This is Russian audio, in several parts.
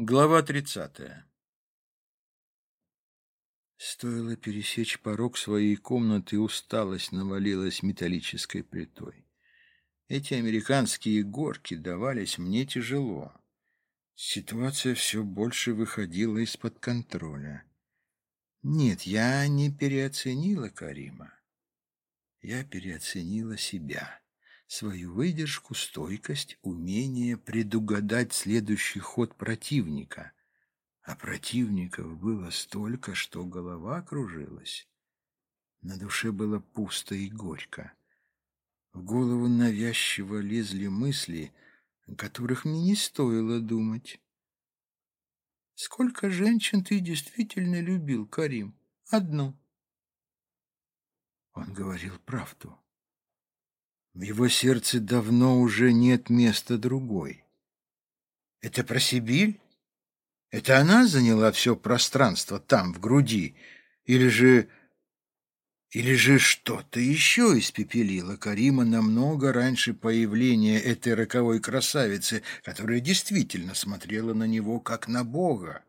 Глава тридцатая Стоило пересечь порог своей комнаты, усталость навалилась металлической плитой. Эти американские горки давались мне тяжело. Ситуация все больше выходила из-под контроля. Нет, я не переоценила Карима. Я переоценила себя свою выдержку, стойкость, умение предугадать следующий ход противника. А противников было столько, что голова кружилась. На душе было пусто и горько. В голову навязчиво лезли мысли, о которых мне не стоило думать. «Сколько женщин ты действительно любил, Карим? Одну». Он говорил правду. В его сердце давно уже нет места другой. Это про Сибирь? Это она заняла все пространство там, в груди? Или же... Или же что-то еще испепелило Карима намного раньше появления этой роковой красавицы, которая действительно смотрела на него как на Бога?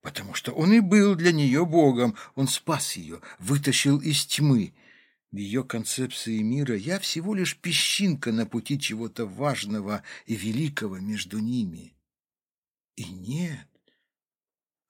Потому что он и был для нее Богом, он спас ее, вытащил из тьмы, в ее концепции мира я всего лишь песчинка на пути чего-то важного и великого между ними. И нет,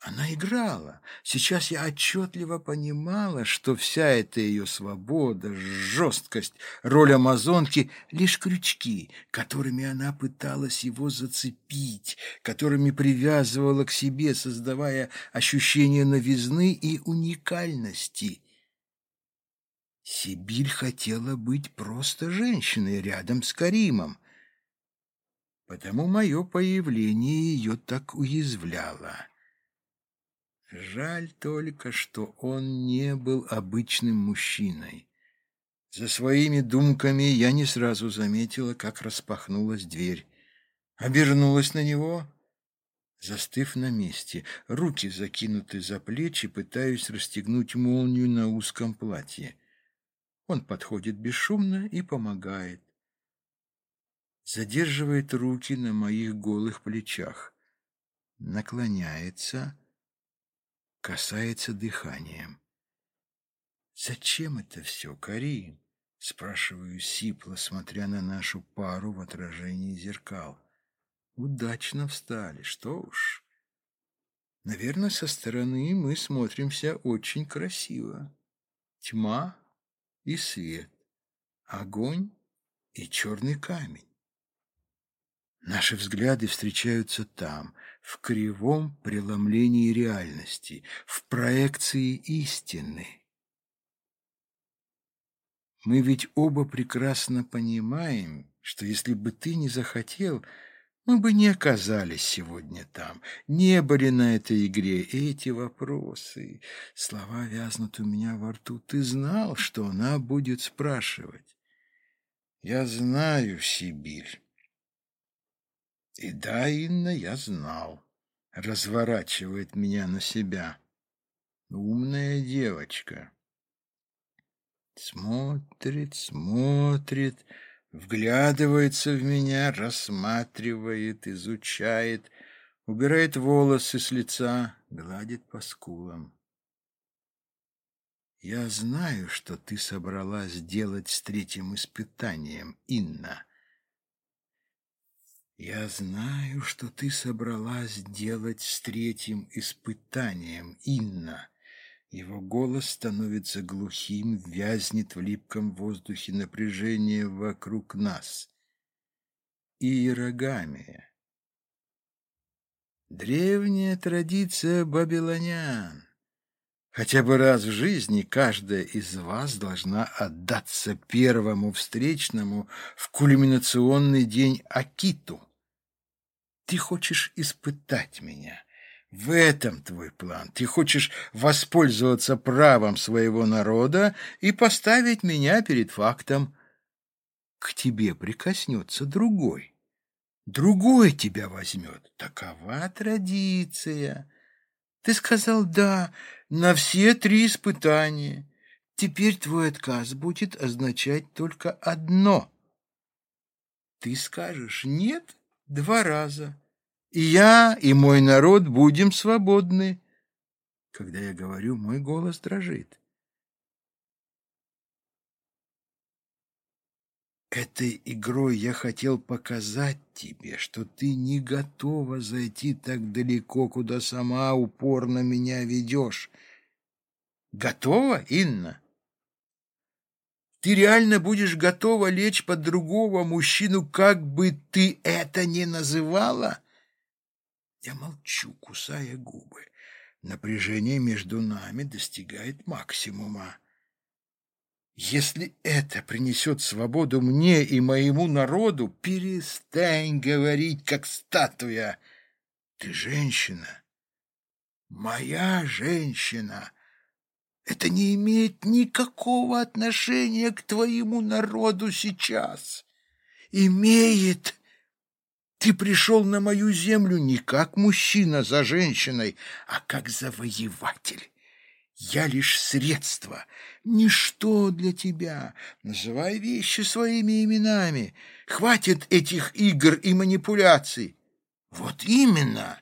она играла. Сейчас я отчетливо понимала, что вся эта ее свобода, жесткость, роль амазонки — лишь крючки, которыми она пыталась его зацепить, которыми привязывала к себе, создавая ощущение новизны и уникальности — Сибирь хотела быть просто женщиной рядом с Каримом. Потому мое появление ее так уязвляло. Жаль только, что он не был обычным мужчиной. За своими думками я не сразу заметила, как распахнулась дверь. Обернулась на него, застыв на месте, руки закинуты за плечи, пытаюсь расстегнуть молнию на узком платье. Он подходит бесшумно и помогает. Задерживает руки на моих голых плечах. Наклоняется, касается дыханием. «Зачем это все, Карим?» — спрашиваю сипло, смотря на нашу пару в отражении зеркал. «Удачно встали, что уж». Наверное, со стороны мы смотримся очень красиво. Тьма, и свет, огонь и черный камень. Наши взгляды встречаются там, в кривом преломлении реальности, в проекции истины. Мы ведь оба прекрасно понимаем, что если бы ты не захотел, мы бы не оказались сегодня там, не были на этой игре. эти вопросы, слова вязнут у меня во рту. Ты знал, что она будет спрашивать? Я знаю, Сибирь. И да, Инна, я знал. Разворачивает меня на себя. Умная девочка. Смотрит, смотрит вглядывается в меня, рассматривает, изучает, убирает волосы с лица, гладит по скулам. «Я знаю, что ты собралась делать с третьим испытанием, Инна. Я знаю, что ты собралась делать с третьим испытанием, Инна». Его голос становится глухим, вязнет в липком воздухе напряжение вокруг нас. Иерогамия. Древняя традиция бабилонян. Хотя бы раз в жизни каждая из вас должна отдаться первому встречному в кульминационный день Акиту. Ты хочешь испытать меня, в этом твой план. Ты хочешь воспользоваться правом своего народа и поставить меня перед фактом. К тебе прикоснется другой. Другой тебя возьмет. Такова традиция. Ты сказал «да» на все три испытания. Теперь твой отказ будет означать только одно. Ты скажешь «нет» два раза И я, и мой народ будем свободны. Когда я говорю, мой голос дрожит. Этой игрой я хотел показать тебе, что ты не готова зайти так далеко, куда сама упорно меня ведешь. Готова, Инна? Ты реально будешь готова лечь под другого мужчину, как бы ты это ни называла? Я молчу, кусая губы. Напряжение между нами достигает максимума. Если это принесет свободу мне и моему народу, перестань говорить, как статуя. Ты женщина, моя женщина. Это не имеет никакого отношения к твоему народу сейчас. Имеет. Ты пришел на мою землю не как мужчина за женщиной, а как завоеватель. Я лишь средство, ничто для тебя. Называй вещи своими именами. Хватит этих игр и манипуляций. Вот именно.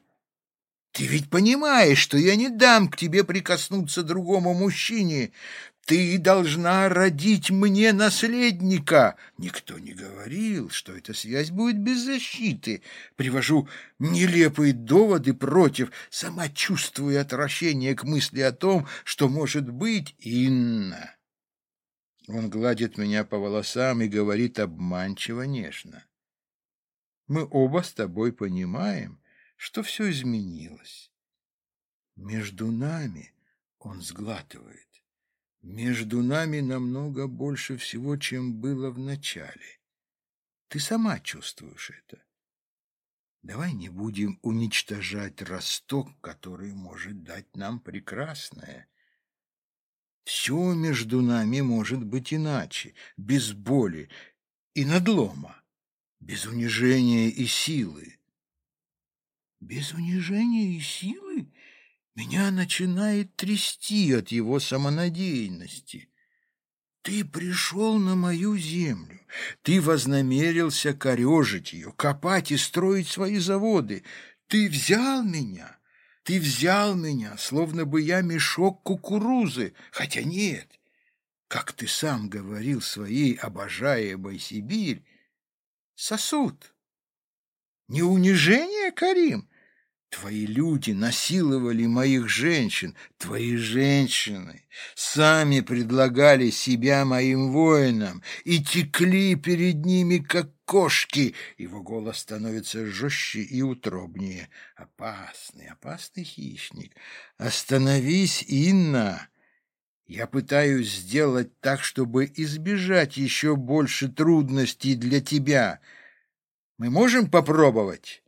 Ты ведь понимаешь, что я не дам к тебе прикоснуться другому мужчине. Ты должна родить мне наследника. Никто не говорил, что эта связь будет без защиты. Привожу нелепые доводы против, сама чувствую отвращение к мысли о том, что может быть Инна. Он гладит меня по волосам и говорит обманчиво нежно. Мы оба с тобой понимаем, что все изменилось. Между нами он сглатывает. Между нами намного больше всего, чем было в начале. Ты сама чувствуешь это. Давай не будем уничтожать росток, который может дать нам прекрасное. Все между нами может быть иначе, без боли и надлома, без унижения и силы. Без унижения и силы? Меня начинает трясти от его самонадеянности. Ты пришел на мою землю. Ты вознамерился корежить ее, копать и строить свои заводы. Ты взял меня. Ты взял меня, словно бы я мешок кукурузы. Хотя нет. Как ты сам говорил своей обожаемой Сибирь, сосуд. Не унижение, Карим? Твои люди насиловали моих женщин, твои женщины сами предлагали себя моим воинам и текли перед ними, как кошки. Его голос становится жестче и утробнее. Опасный, опасный хищник. Остановись, Инна. Я пытаюсь сделать так, чтобы избежать еще больше трудностей для тебя. Мы можем попробовать?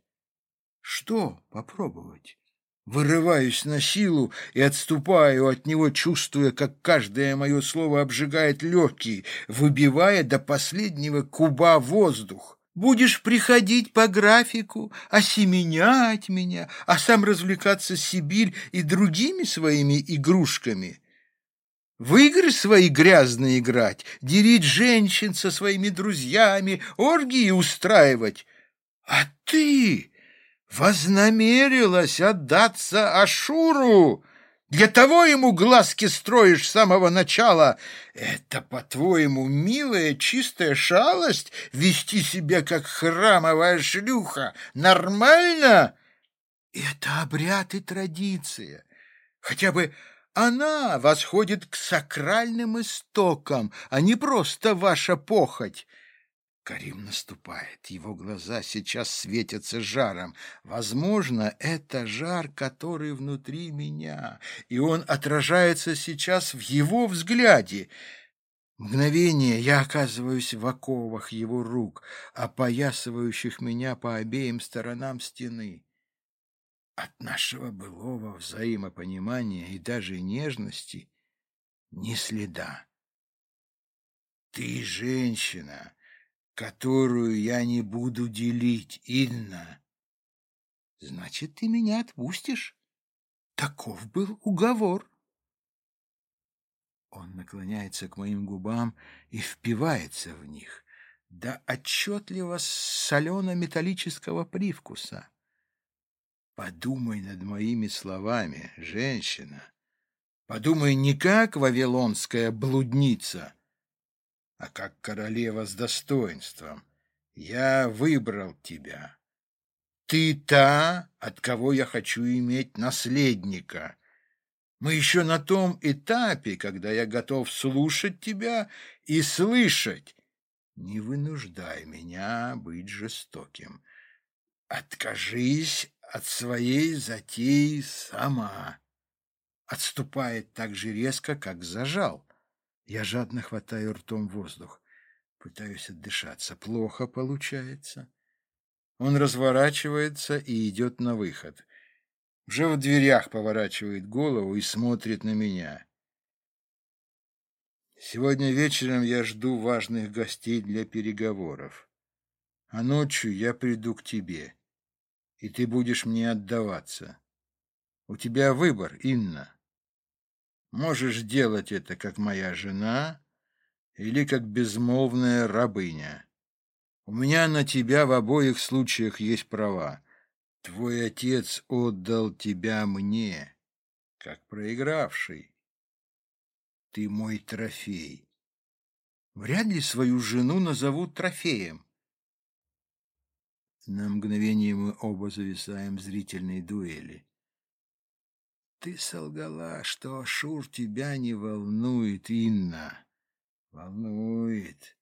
Что попробовать? Вырываюсь на силу и отступаю от него, чувствуя, как каждое мое слово обжигает легкие, выбивая до последнего куба воздух. Будешь приходить по графику, осеменять меня, а сам развлекаться Сибирь и другими своими игрушками. В игры свои грязные играть, делить женщин со своими друзьями, оргии устраивать. А ты вознамерилась отдаться Ашуру. Для того ему глазки строишь с самого начала. Это, по-твоему, милая чистая шалость вести себя как храмовая шлюха? Нормально? Это обряд и традиция. Хотя бы она восходит к сакральным истокам, а не просто ваша похоть. Карим наступает. Его глаза сейчас светятся жаром. Возможно, это жар, который внутри меня, и он отражается сейчас в его взгляде. Мгновение я оказываюсь в оковах его рук, опоясывающих меня по обеим сторонам стены. От нашего былого взаимопонимания и даже нежности ни следа. Ты женщина, которую я не буду делить, Инна. Значит, ты меня отпустишь? Таков был уговор. Он наклоняется к моим губам и впивается в них до отчетливо солено-металлического привкуса. Подумай над моими словами, женщина. Подумай не как вавилонская блудница, а как королева с достоинством. Я выбрал тебя. Ты та, от кого я хочу иметь наследника. Мы еще на том этапе, когда я готов слушать тебя и слышать. Не вынуждай меня быть жестоким. Откажись от своей затеи сама. Отступает так же резко, как зажал. Я жадно хватаю ртом воздух. Пытаюсь отдышаться. Плохо получается. Он разворачивается и идет на выход. Уже в дверях поворачивает голову и смотрит на меня. Сегодня вечером я жду важных гостей для переговоров. А ночью я приду к тебе, и ты будешь мне отдаваться. У тебя выбор, Инна. Можешь делать это, как моя жена, или как безмолвная рабыня. У меня на тебя в обоих случаях есть права. Твой отец отдал тебя мне, как проигравший. Ты мой трофей. Вряд ли свою жену назовут трофеем. На мгновение мы оба зависаем в зрительной дуэли. Ты солгала, что Ашур тебя не волнует, Инна. Волнует.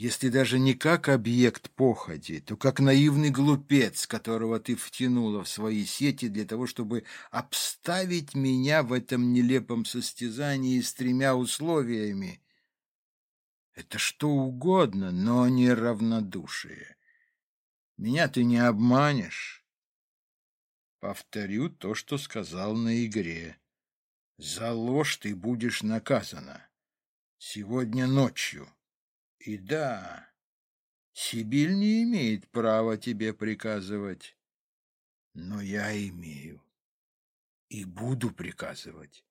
Если даже не как объект походи, то как наивный глупец, которого ты втянула в свои сети для того, чтобы обставить меня в этом нелепом состязании с тремя условиями. Это что угодно, но не равнодушие. Меня ты не обманешь. Повторю то, что сказал на игре. За ложь ты будешь наказана. Сегодня ночью. И да, Сибиль не имеет права тебе приказывать. Но я имею. И буду приказывать.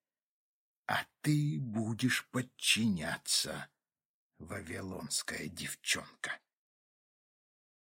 А ты будешь подчиняться, вавилонская девчонка.